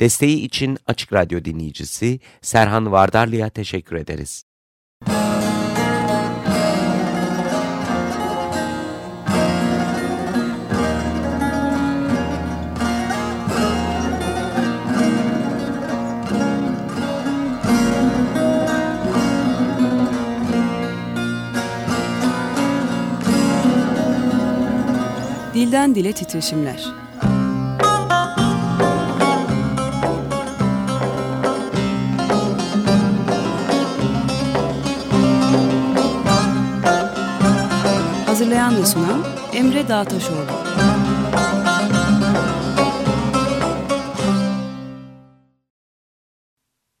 Desteği için Açık Radyo dinleyicisi Serhan Vardarlı'ya teşekkür ederiz. Dilden Dile Titreşimler Hazırlayan ve sunan Emre Dağtaşoğlu.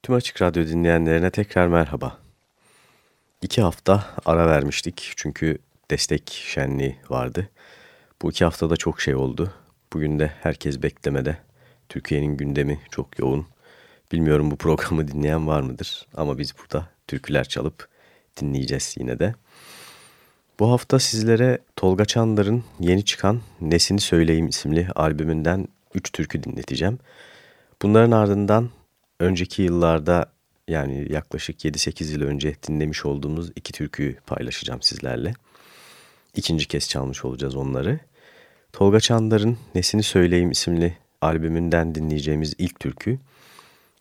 Tüm Açık Radyo dinleyenlerine tekrar merhaba. İki hafta ara vermiştik çünkü destek şenliği vardı. Bu iki haftada çok şey oldu. Bugün de herkes beklemede. Türkiye'nin gündemi çok yoğun. Bilmiyorum bu programı dinleyen var mıdır ama biz burada türküler çalıp dinleyeceğiz yine de. Bu hafta sizlere Tolga Çandar'ın yeni çıkan Nesini Söyleyeyim isimli albümünden 3 türkü dinleteceğim. Bunların ardından önceki yıllarda yani yaklaşık 7-8 yıl önce dinlemiş olduğumuz iki türküyü paylaşacağım sizlerle. İkinci kez çalmış olacağız onları. Tolga Çandar'ın Nesini Söyleyeyim isimli albümünden dinleyeceğimiz ilk türkü,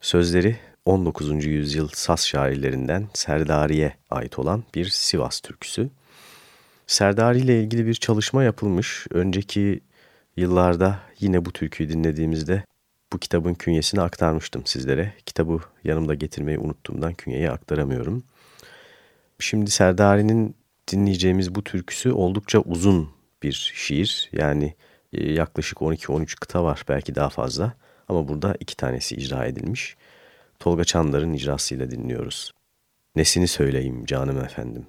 sözleri 19. yüzyıl Saz şairlerinden Serdari'ye ait olan bir Sivas türküsü. Serdari ile ilgili bir çalışma yapılmış. Önceki yıllarda yine bu türküyü dinlediğimizde bu kitabın künyesini aktarmıştım sizlere. Kitabı yanımda getirmeyi unuttuğumdan künyeyi aktaramıyorum. Şimdi Serdari'nin dinleyeceğimiz bu türküsü oldukça uzun bir şiir. Yani e, yaklaşık 12-13 kıta var belki daha fazla. Ama burada iki tanesi icra edilmiş. Tolga Çandar'ın icrasıyla dinliyoruz. Nesini söyleyeyim canım efendim.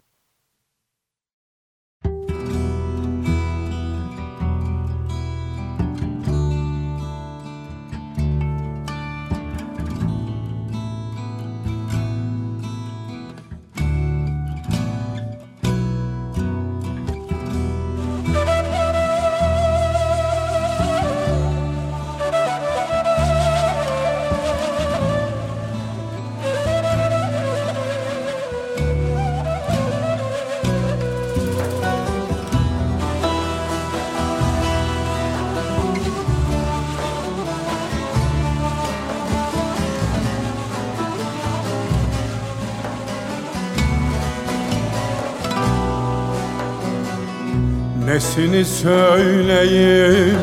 Söyleyeyim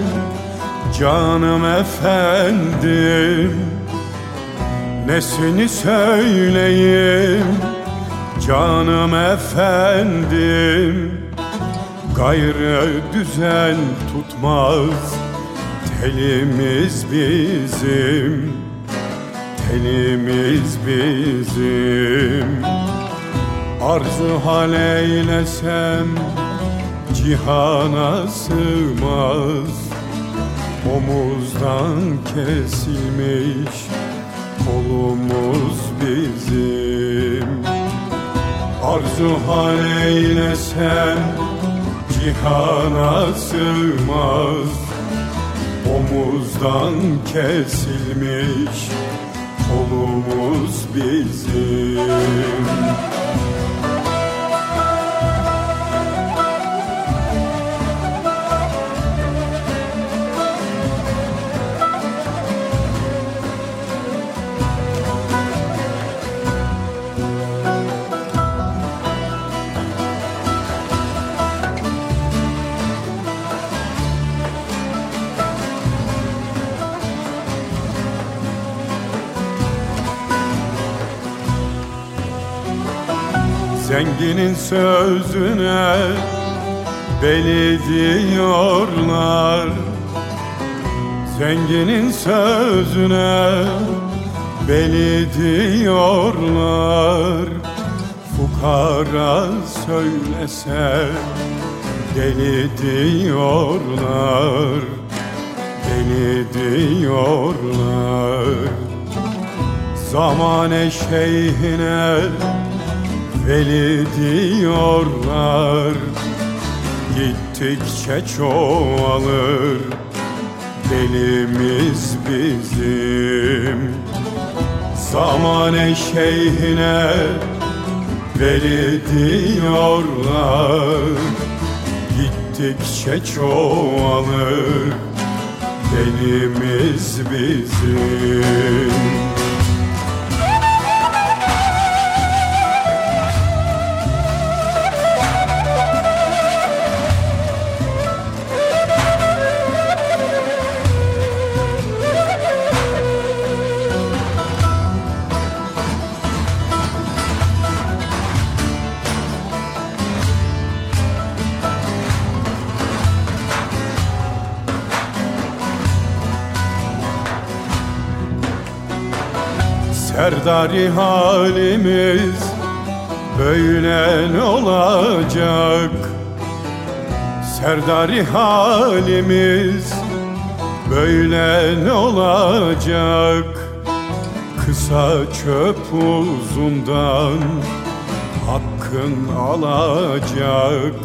canım efendim. Nesini söyleyeyim canım efendim. Gayrı düzen tutmaz telimiz bizim. Telimiz bizim. Arzu hal eylesem cihana sığmaz. Omuzdan kesilmiş kolumuz bizim. Arzu hal eylesen cihana sığmaz. Omuzdan kesilmiş kolumuz bizim Zenginin sözüne beli diyorlar. Zenginin sözüne beli diyorlar. Fukara söylese deli diyorlar. Deli diyorlar. Zamane şeyhine veli diyorlar Gittikçe çoğalır. Delimiz bizim. Zamane şeyhine Veli diyorlar. Gittikçe çoğalır. Delimiz bizim Serdari halimiz böyle ne olacak? Serdari halimiz böyle ne olacak? Kısa çöp uzundan hakkın alacak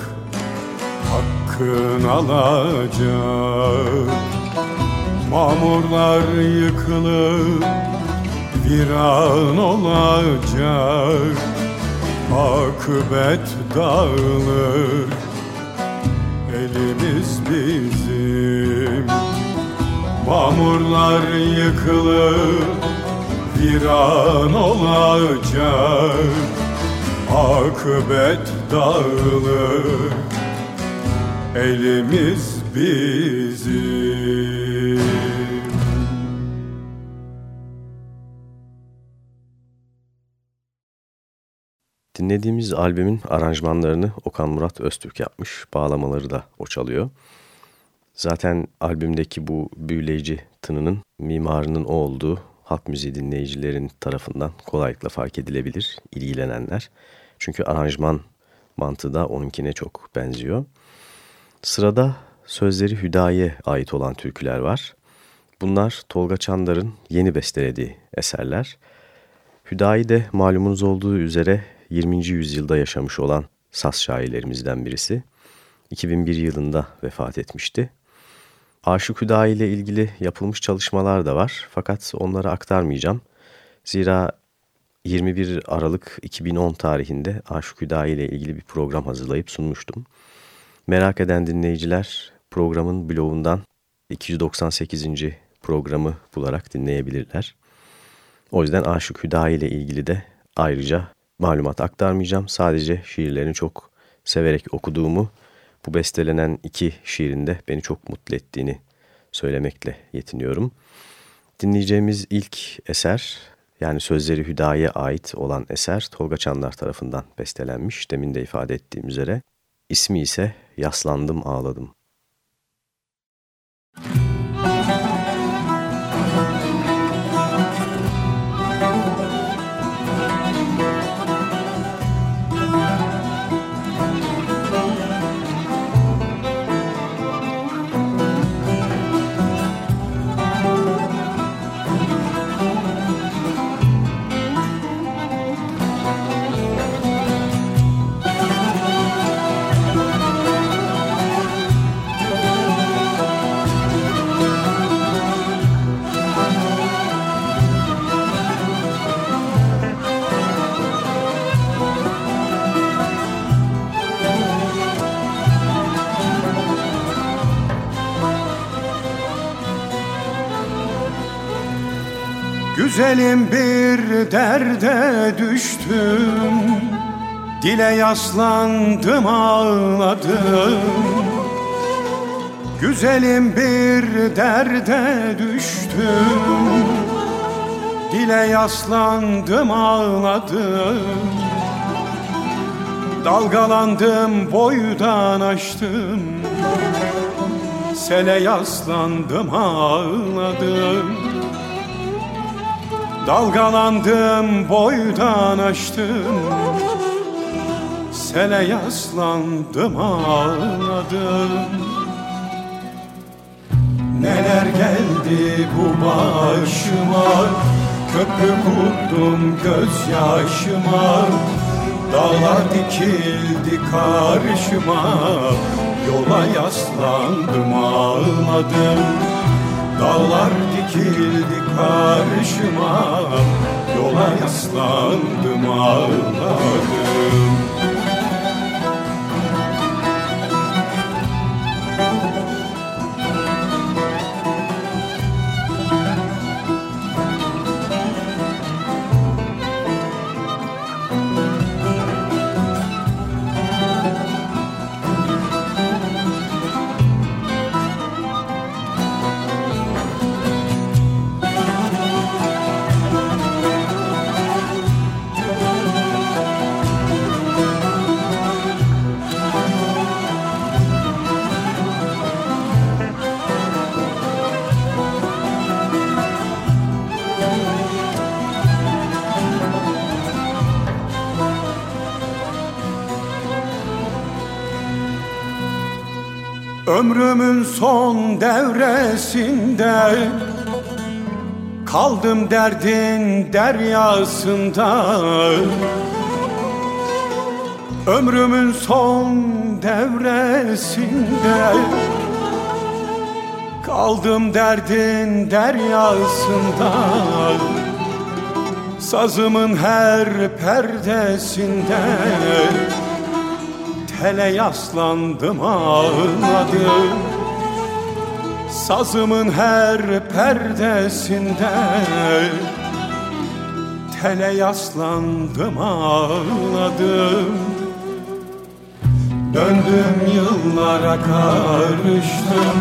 Hakkın alacak. Mamurlar yıkılıp viran olacak Akıbet dağılır. Elimiz bizim Mamurlar yıkılır. Viran olacak Akıbet dağılır. Elimiz bizim Dinlediğimiz albümün aranjmanlarını Okan Murat Öztürk yapmış. Bağlamaları da o çalıyor. Zaten albümdeki bu büyüleyici tınının mimarının o olduğu halk müziği dinleyicilerin tarafından kolaylıkla fark edilebilir ilgilenenler. Çünkü aranjman mantığı da onunkine çok benziyor. Sırada sözleri Hüdayi'ye ait olan türküler var. Bunlar Tolga Çandar'ın yeni bestelediği eserler. Hüdayi de malumunuz olduğu üzere 20. yüzyılda yaşamış olan Saz şairlerimizden birisi. 2001 yılında vefat etmişti. Aşık Hüdayi ile ilgili yapılmış çalışmalar da var fakat onları aktarmayacağım. Zira 21 Aralık 2010 tarihinde Aşık Hüdayi ile ilgili bir program hazırlayıp sunmuştum. Merak eden dinleyiciler programın blogundan 298. programı bularak dinleyebilirler. O yüzden Aşık Hüdayi ile ilgili de ayrıca malumat aktarmayacağım. Sadece şiirlerini çok severek okuduğumu, bu bestelenen iki şiirinde beni çok mutlu ettiğini söylemekle yetiniyorum. Dinleyeceğimiz ilk eser, yani sözleri Hüdayi'ye ait olan eser Tolga Çanlar tarafından bestelenmiş, demin de ifade ettiğim üzere. İsmi ise Yaslandım Ağladım. Güzelim bir derde düştüm. Dile yaslandım ağladım. Güzelim bir derde düştüm. Dile yaslandım ağladım. Dalgalandım boydan açtım Sele yaslandım ağladım Dalgalandım boydan açtım Sele yaslandım ağladım. Neler geldi bu başıma? Köprü kurdum gözyaşıma Dağlar dikildi karşıma. Yola yaslandım ağladım Dağlar dikildi karşıma Yola yaslandım ağladım Ömrümün son devresinde Kaldım derdin deryasında. Ömrümün son devresinde Kaldım derdin deryasında. Sazımın her perdesinde Tele yaslandım ağladım. Sazımın her perdesinde. Tele yaslandım ağladım. Döndüm yıllara karıştım.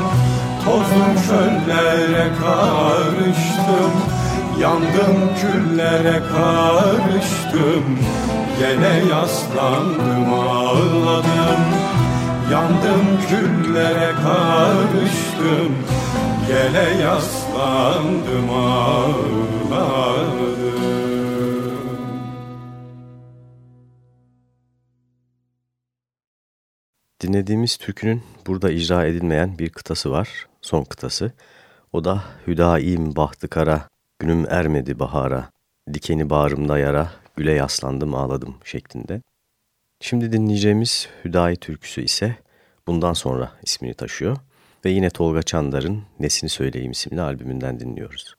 Tozum çöllere karıştım. Yandım küllere karıştım Gene yaslandım ağladım. Yandım küllere karıştım. Gele yaslandım ağladım. Dinlediğimiz türkünün burada icra edilmeyen bir kıtası var, son kıtası. O da Hüdaim bahtı kara, günüm ermedi bahara, dikeni bağrımda yara, güle yaslandım ağladım şeklinde. Şimdi dinleyeceğimiz Hüdayi türküsü ise bundan sonra ismini taşıyor ve yine Tolga Çandar'ın Nesini Söyleyeyim isimli albümünden dinliyoruz.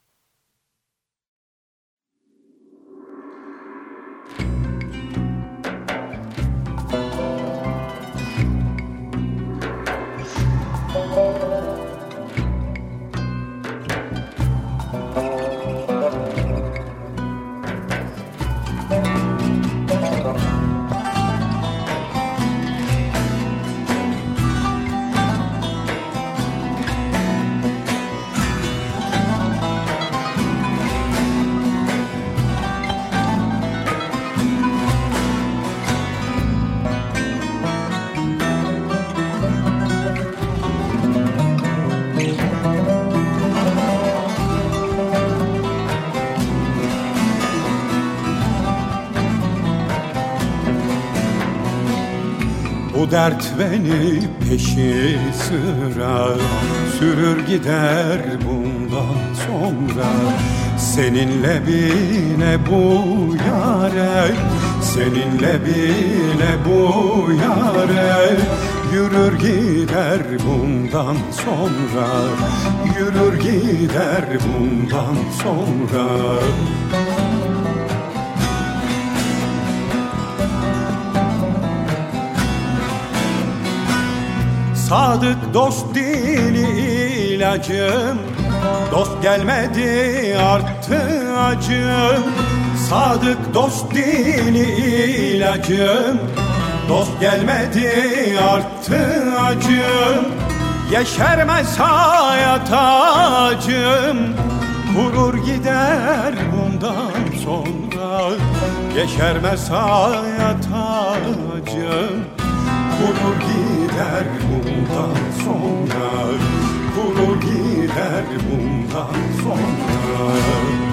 Dert beni peşi sıra Sürür gider bundan sonra. Seninle bile bu yare. Seninle bile bu yare. Yürür gider bundan sonra. Yürür gider bundan sonra Sadık dost dili ilacım. Dost gelmedi arttı acım. Sadık dost dili ilacım. Dost gelmedi arttı acım. Yeşermez hayat acım. Kurur gider bundan sonra. Yeşermez hayat acım Kurur gider bundan sonra. Kurur gider bundan sonra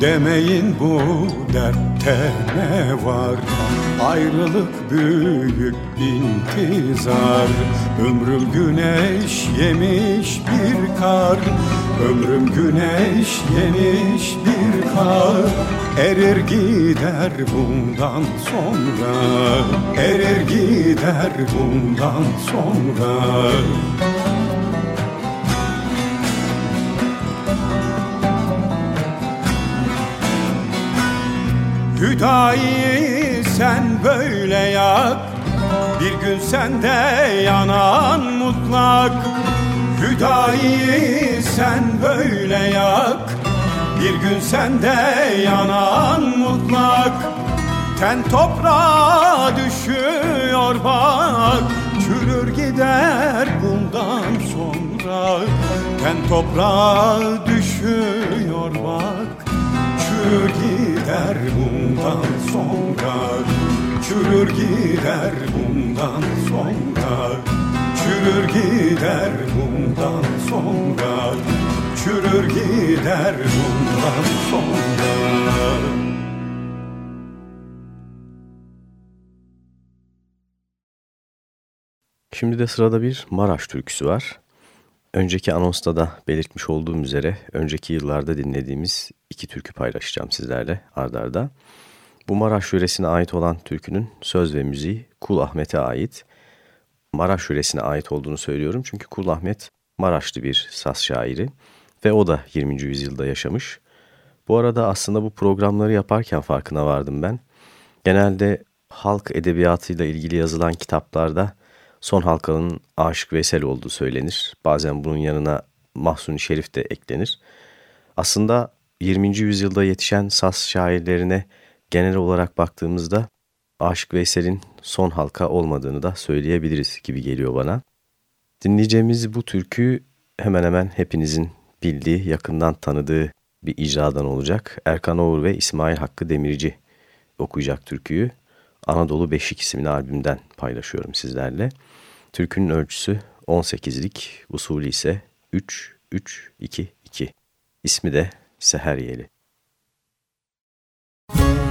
Demeyin bu dertte ne var? Ayrılık büyük intizar. Ömrüm güneş yemiş bir kar. Ömrüm güneş yemiş bir kar. Erir gider bundan sonra. Erir gider bundan sonra Hüdayi sen böyle yak. Bir gün sende yanan mutlak. Hüdayi sen böyle yak. Bir gün sende yanan mutlak. Ten toprağa düşüyor bak. Çürür gider bundan sonra. Ten toprağa düşüyor bak Çürür gider bundan sonra Çürür gider bundan sonra Çürür gider bundan sonra Çürür gider bundan sonra Şimdi de sırada bir Maraş türküsü var. Önceki anonsta da belirtmiş olduğum üzere önceki yıllarda dinlediğimiz iki türkü paylaşacağım sizlerle ardarda. Bu Maraş yöresine ait olan türkünün söz ve müziği Kul Ahmet'e ait. Maraş yöresine ait olduğunu söylüyorum çünkü Kul Ahmet Maraşlı bir saz şairi ve o da 20. yüzyılda yaşamış. Bu arada aslında bu programları yaparken farkına vardım ben. Genelde halk edebiyatıyla ilgili yazılan kitaplarda son halkanın Aşık Veysel olduğu söylenir. Bazen bunun yanına Mahsuni Şerif de eklenir. Aslında 20. yüzyılda yetişen saz şairlerine genel olarak baktığımızda Aşık Veysel'in son halka olmadığını da söyleyebiliriz gibi geliyor bana. Dinleyeceğimiz bu türkü hemen hemen hepinizin bildiği, yakından tanıdığı bir icradan olacak. Erkan Oğur ve İsmail Hakkı Demirci okuyacak türküyü. Anadolu Beşik isimli albümden paylaşıyorum sizlerle. Türkünün ölçüsü 18'lik, usulü ise 3-3-2-2. İsmi de Seher Yeli. güzeller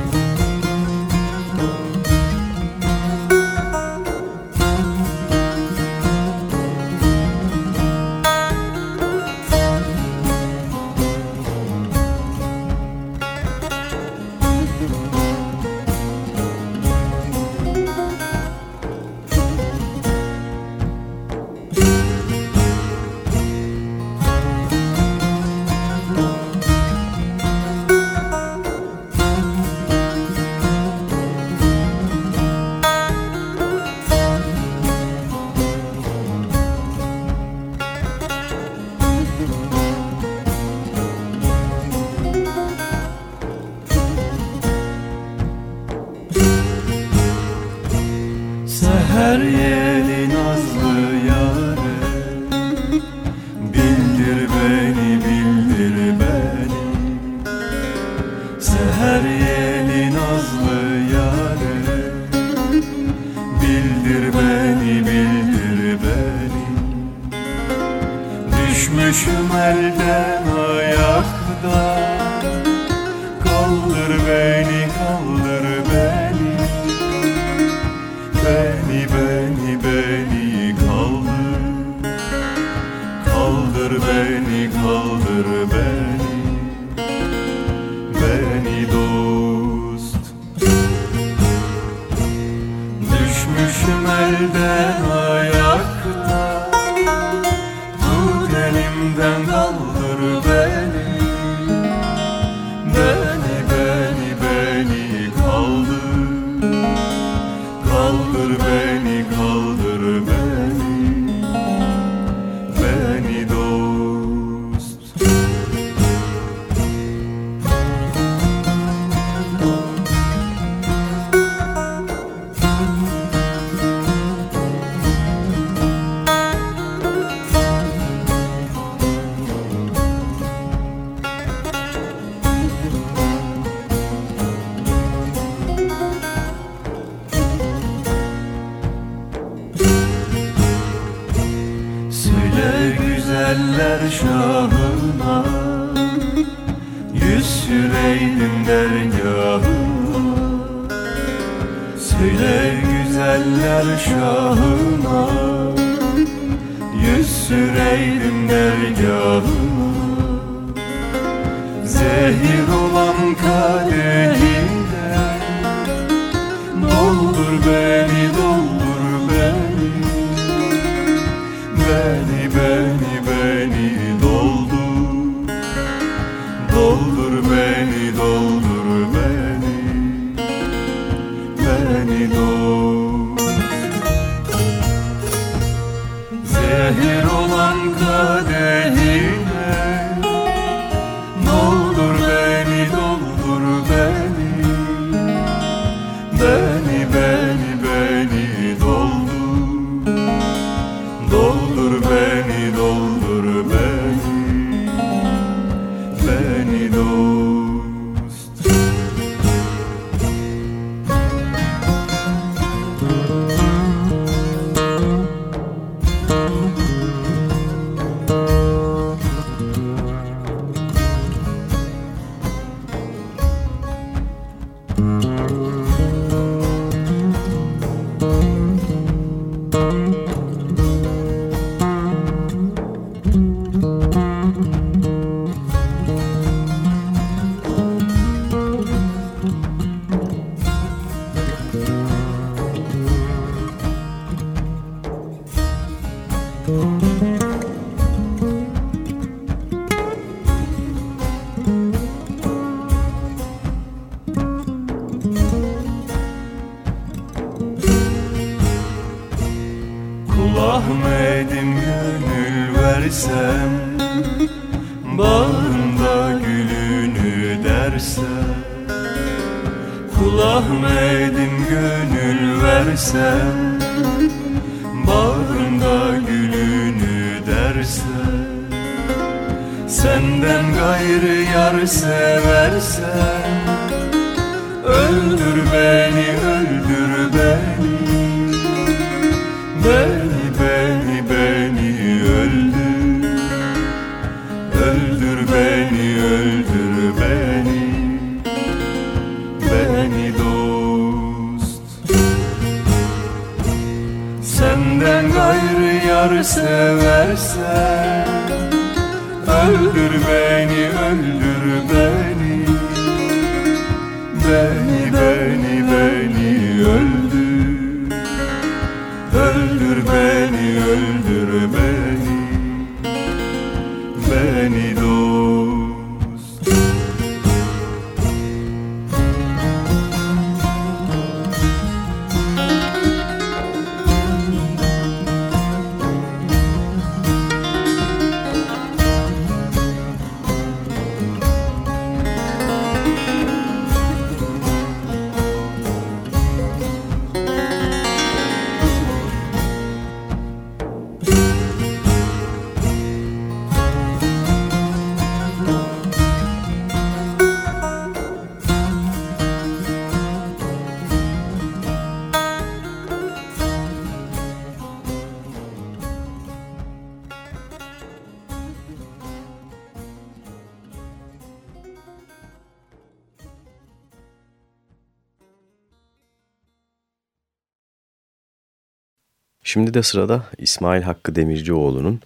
Şimdi de sırada İsmail Hakkı Demircioğlu'nun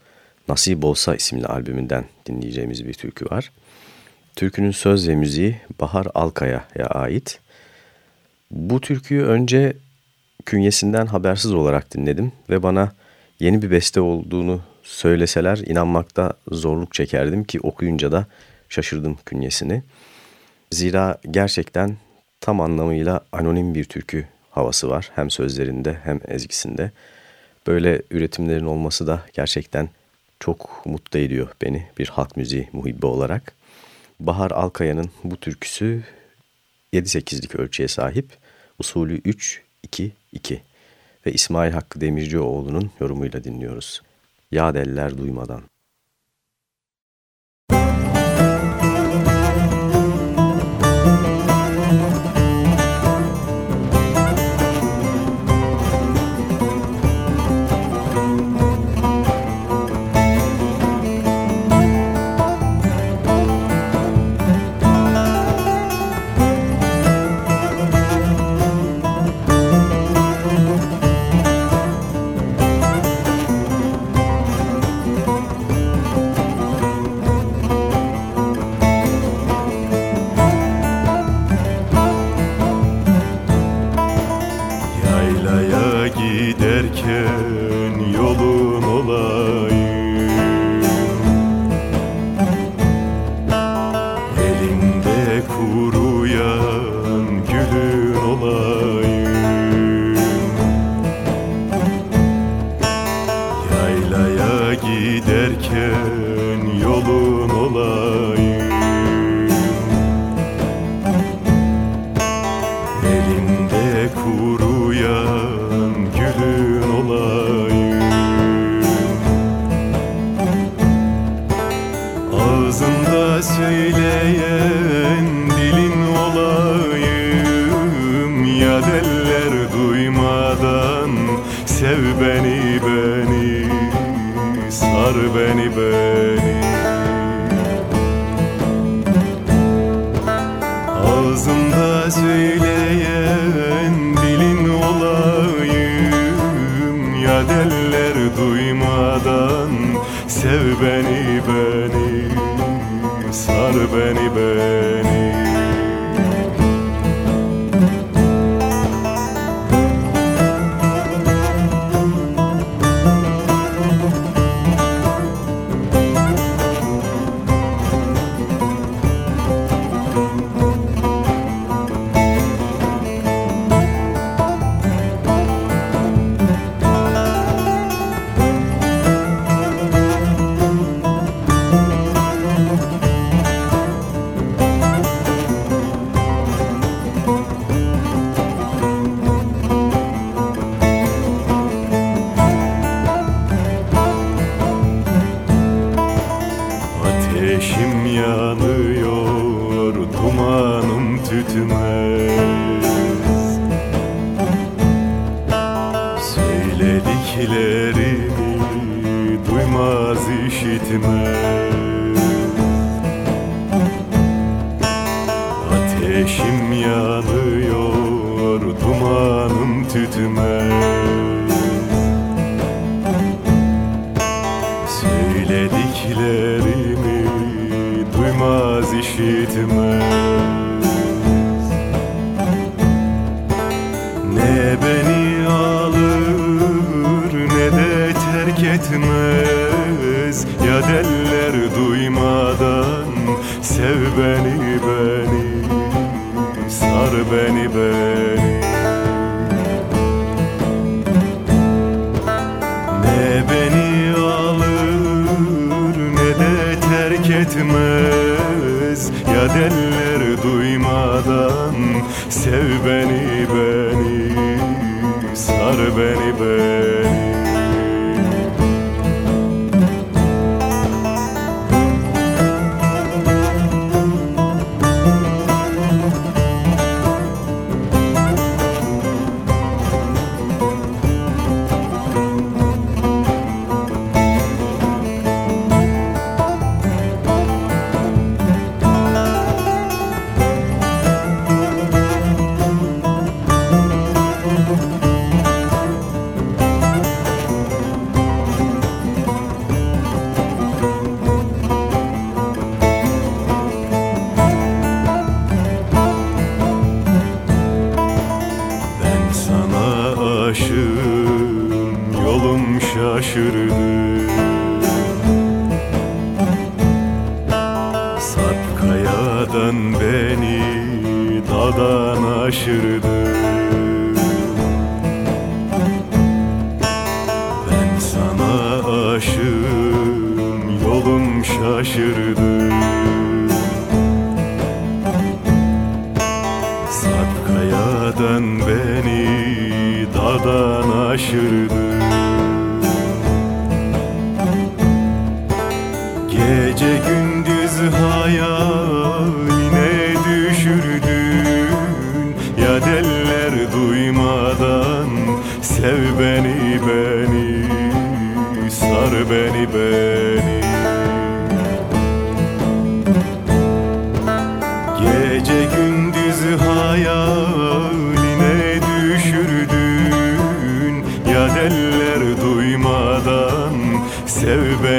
Nasip Olsa isimli albümünden dinleyeceğimiz bir türkü var. Türkünün söz ve müziği Bahar Alkaya'ya ait. Bu türküyü önce künyesinden habersiz olarak dinledim ve bana yeni bir beste olduğunu söyleseler inanmakta zorluk çekerdim ki okuyunca da şaşırdım künyesini. Zira gerçekten tam anlamıyla anonim bir türkü havası var hem sözlerinde hem ezgisinde. Böyle üretimlerin olması da gerçekten çok mutlu ediyor beni bir halk müziği muhibbi olarak. Bahar Alkaya'nın bu türküsü 7-8'lik ölçüye sahip. Usulü 3-2-2 ve İsmail Hakkı Demircioğlu'nun yorumuyla dinliyoruz. Yad eller duymadan.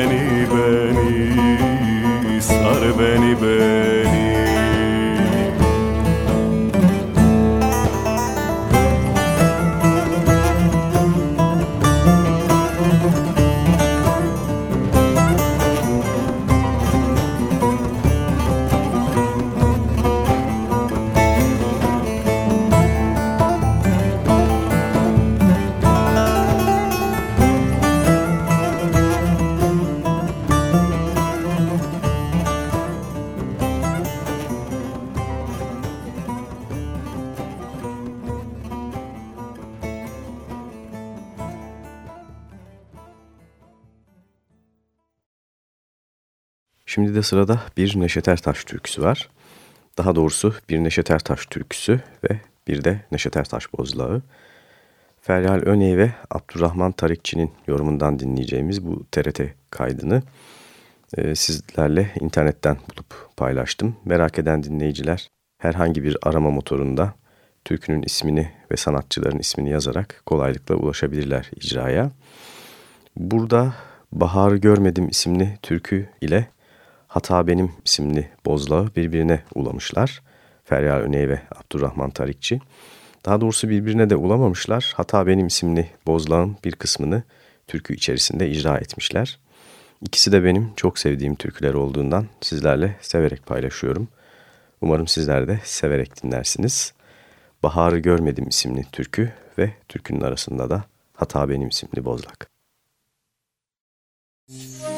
Beni beni Sar beni beni Şimdi de sırada bir Neşet Ertaş türküsü var. Daha doğrusu bir Neşet Ertaş türküsü ve bir de Neşet Ertaş bozlağı. Feryal Öney ve Abdurrahman Tarikçi'nin yorumundan dinleyeceğimiz bu TRT kaydını e, sizlerle internetten bulup paylaştım. Merak eden dinleyiciler herhangi bir arama motorunda türkünün ismini ve sanatçıların ismini yazarak kolaylıkla ulaşabilirler icraya. Burada Bahar Görmedim isimli türkü ile Hata Benim isimli bozlağı birbirine ulamışlar. Feryal Öney ve Abdurrahman Tarikçi. Daha doğrusu birbirine de ulamamışlar. Hata Benim isimli bozlağın bir kısmını türkü içerisinde icra etmişler. İkisi de benim çok sevdiğim türküler olduğundan sizlerle severek paylaşıyorum. Umarım sizler de severek dinlersiniz. Baharı Görmedim isimli türkü ve türkünün arasında da Hata Benim isimli bozlak. Müzik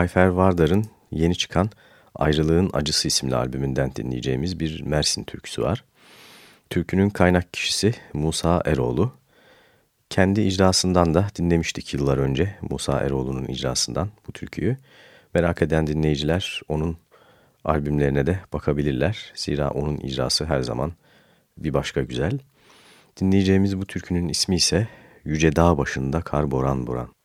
Ayfer Vardar'ın yeni çıkan Ayrılığın Acısı isimli albümünden dinleyeceğimiz bir Mersin türküsü var. Türkünün kaynak kişisi Musa Eroğlu. Kendi icrasından da dinlemiştik yıllar önce Musa Eroğlu'nun icrasından bu türküyü. Merak eden dinleyiciler onun albümlerine de bakabilirler. Zira onun icrası her zaman bir başka güzel. Dinleyeceğimiz bu türkünün ismi ise Yüce Dağ Başında Kar Boran Boran.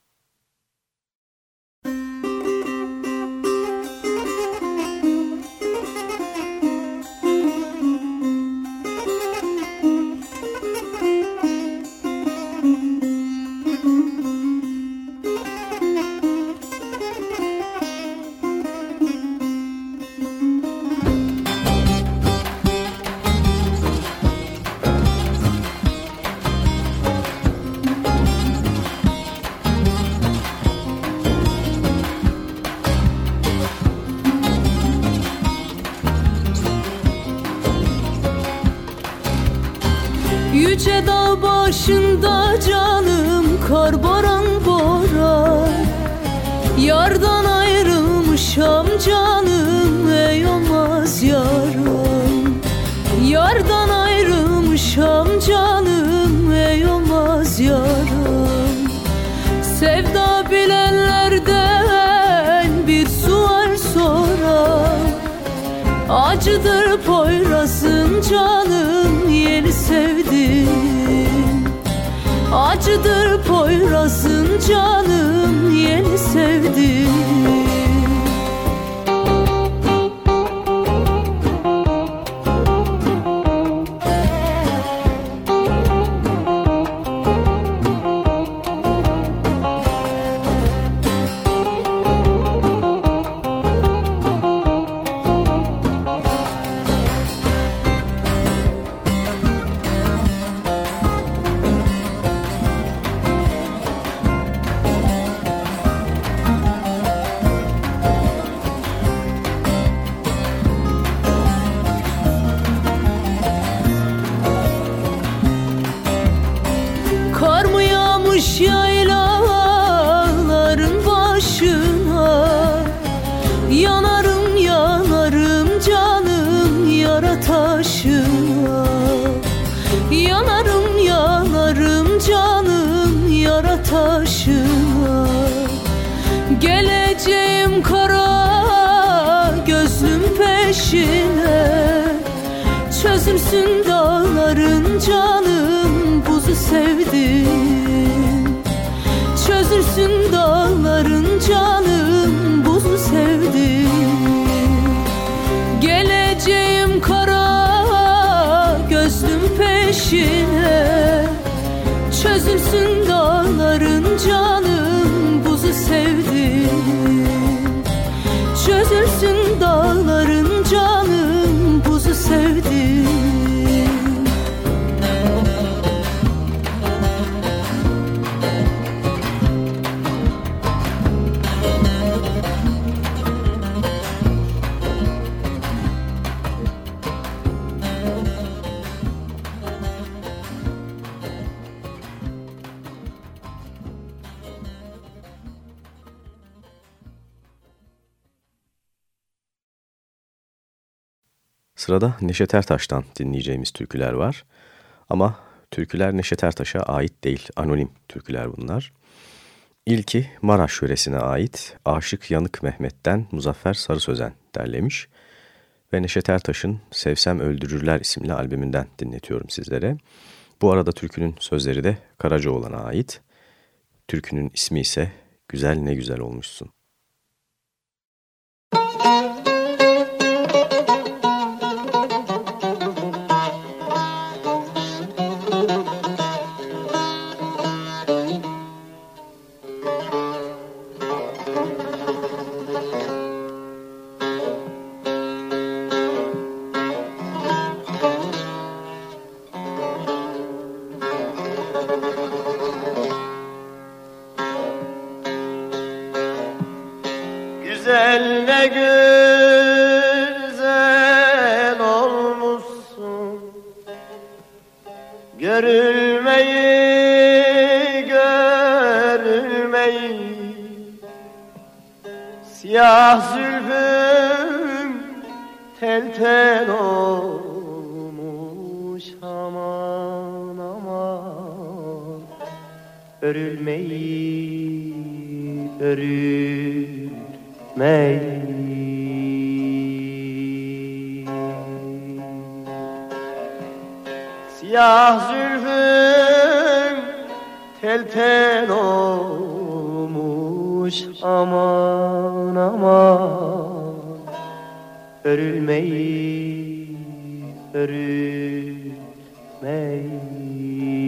joy. Sırada Neşet Ertaş'tan dinleyeceğimiz türküler var. Ama türküler Neşet Ertaş'a ait değil, anonim türküler bunlar. İlki Maraş yöresine ait Aşık Yanık Mehmet'ten Muzaffer Sarı Sözen derlemiş ve Neşet Ertaş'ın Sevsem Öldürürler isimli albümünden dinletiyorum sizlere. Bu arada türkünün sözleri de Karacaoğlan'a ait. Türkünün ismi ise Güzel Ne Güzel Olmuşsun. العالمين.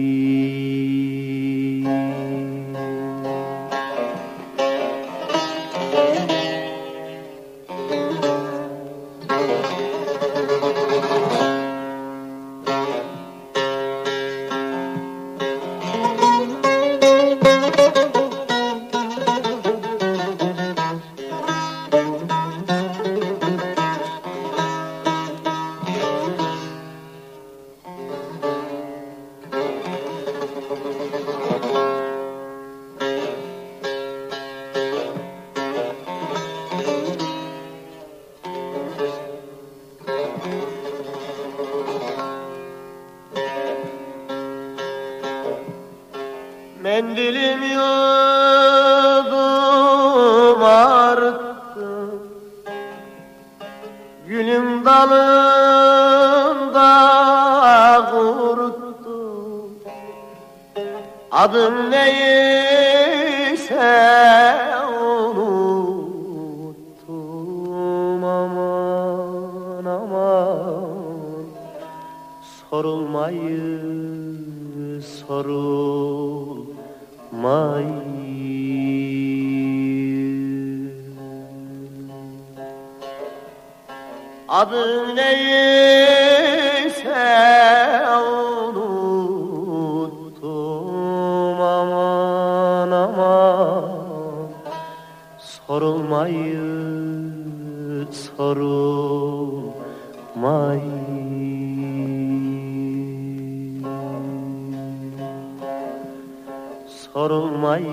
Sorulmayı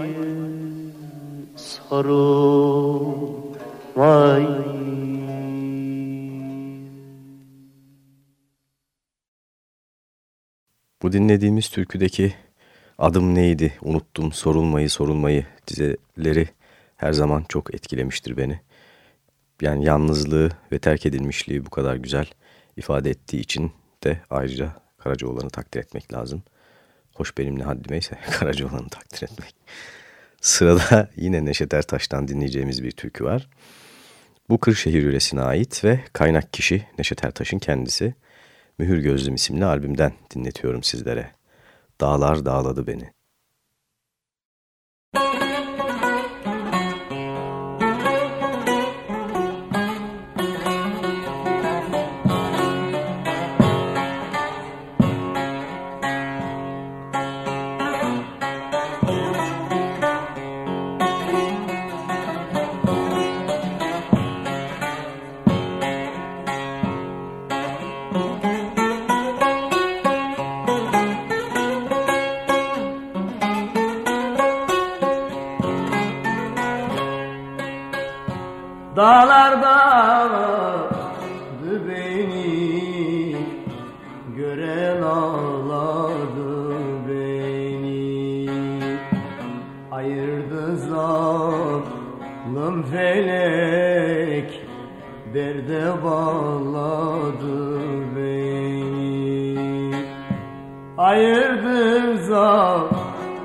sorulmayı Bu dinlediğimiz türküdeki adım neydi, unuttum, sorulmayı, sorulmayı dizeleri her zaman çok etkilemiştir beni. Yani yalnızlığı ve terk edilmişliği bu kadar güzel ifade ettiği için de ayrıca Karacaoğlan'ı takdir etmek lazım. Hoş benimle haddimeyse Karacaoğlan'ı takdir etmek. Sırada yine Neşet Ertaş'tan dinleyeceğimiz bir türkü var. Bu Kırşehir yöresine ait ve kaynak kişi Neşet Ertaş'ın kendisi. Mühür Gözlüm isimli albümden dinletiyorum sizlere. Dağlar dağladı beni.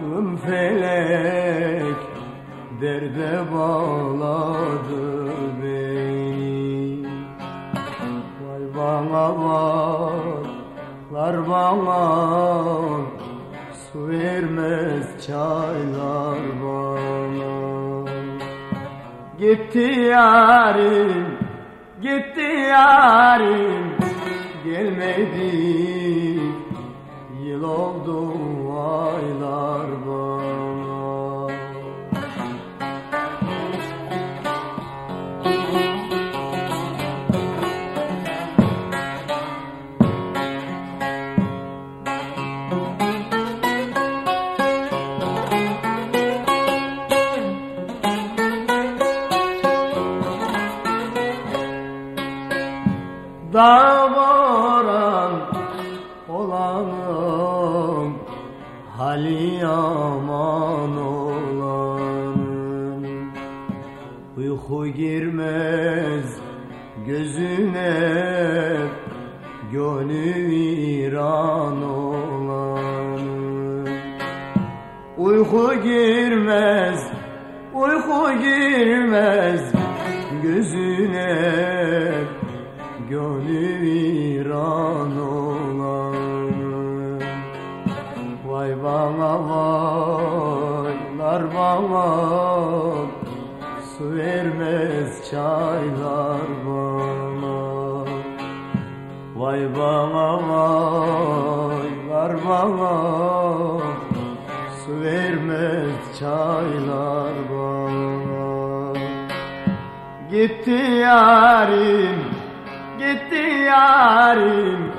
Zalim felek Derde bağladı beni. Vay bana varlar bana Su vermez çaylar bana. Gitti yarim, gitti yarim Gelmedi Yıl oldu Dağ boran olanım Hali yaman olanım. Uyku girmez gözüne Gönül viran olanım. Uyku girmez, uyku girmez gözüne vaylar bana Su vermez çaylar bana. Vay bana vaylar bana Su vermez çaylar bana. Gitti yarim, gitti yarim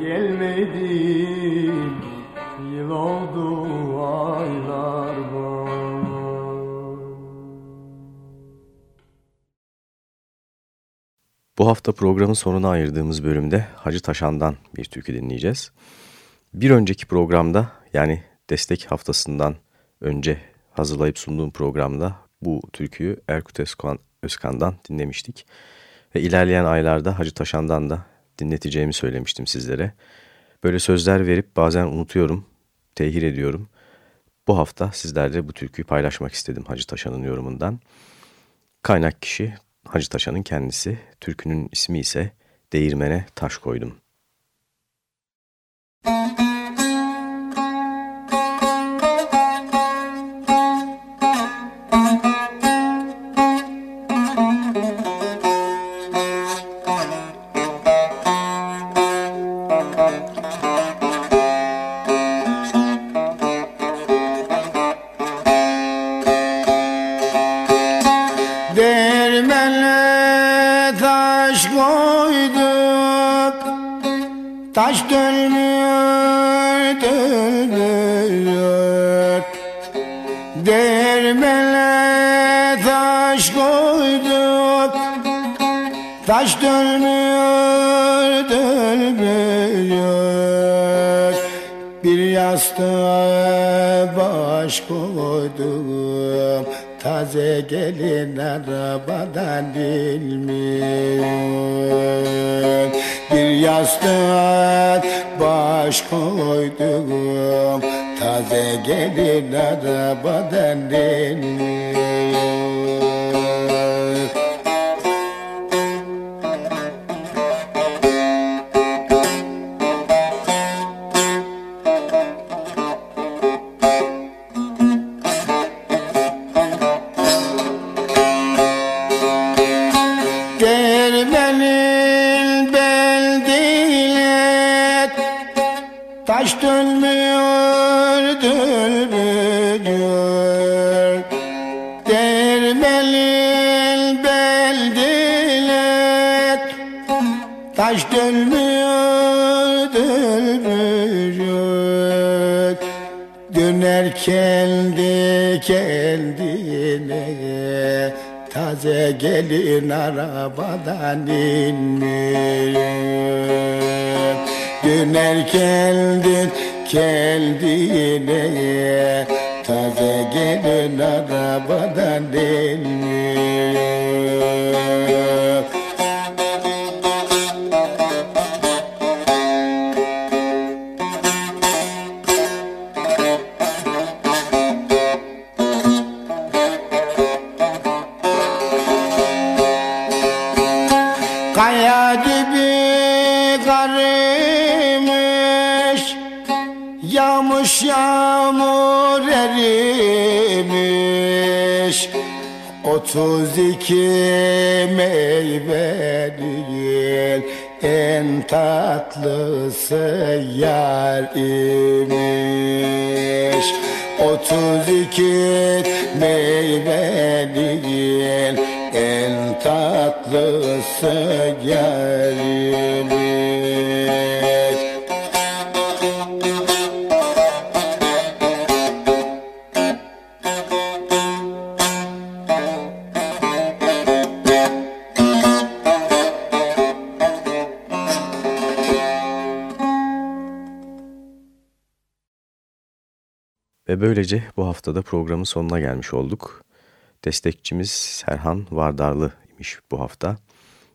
Gelmedi, oldu aylar Bu hafta programın sonuna ayırdığımız bölümde Hacı Taşan'dan bir türkü dinleyeceğiz. Bir önceki programda yani destek haftasından önce hazırlayıp sunduğum programda bu türküyü Erkut Özkan, Özkan'dan dinlemiştik. Ve ilerleyen aylarda Hacı Taşan'dan da dinleteceğimi söylemiştim sizlere. Böyle sözler verip bazen unutuyorum, tehir ediyorum. Bu hafta sizlerle bu türküyü paylaşmak istedim Hacı Taşan'ın yorumundan. Kaynak kişi Hacı Taşan'ın kendisi, türkünün ismi ise Değirmene Taş Koydum. Dermele koydum Taze gelin arabadan bilmiyor Bir yastığa baş koydum. Taze gelin arabadan bilmiyor Döner 32 meyveliğin en tatlısı yar imiş. 32 meyveliğin en tatlısı yar Ve böylece bu haftada programın sonuna gelmiş olduk. Destekçimiz Serhan Vardarlı imiş bu hafta.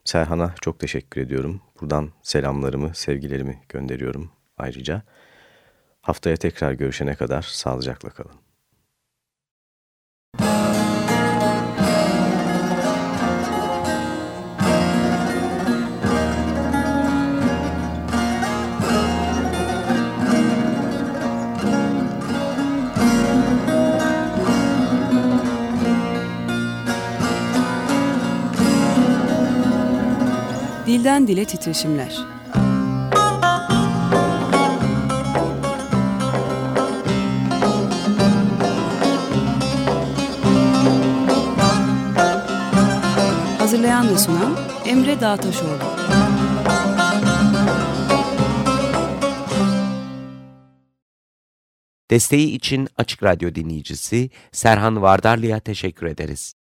Serhan'a çok teşekkür ediyorum. Buradan selamlarımı, sevgilerimi gönderiyorum ayrıca. Haftaya tekrar görüşene kadar sağlıcakla kalın. Dilden dile titreşimler. Hazırlayan ve sunan Emre Dağtaşoğlu. Desteği için Açık Radyo dinleyicisi Serhan Vardarlı'ya teşekkür ederiz.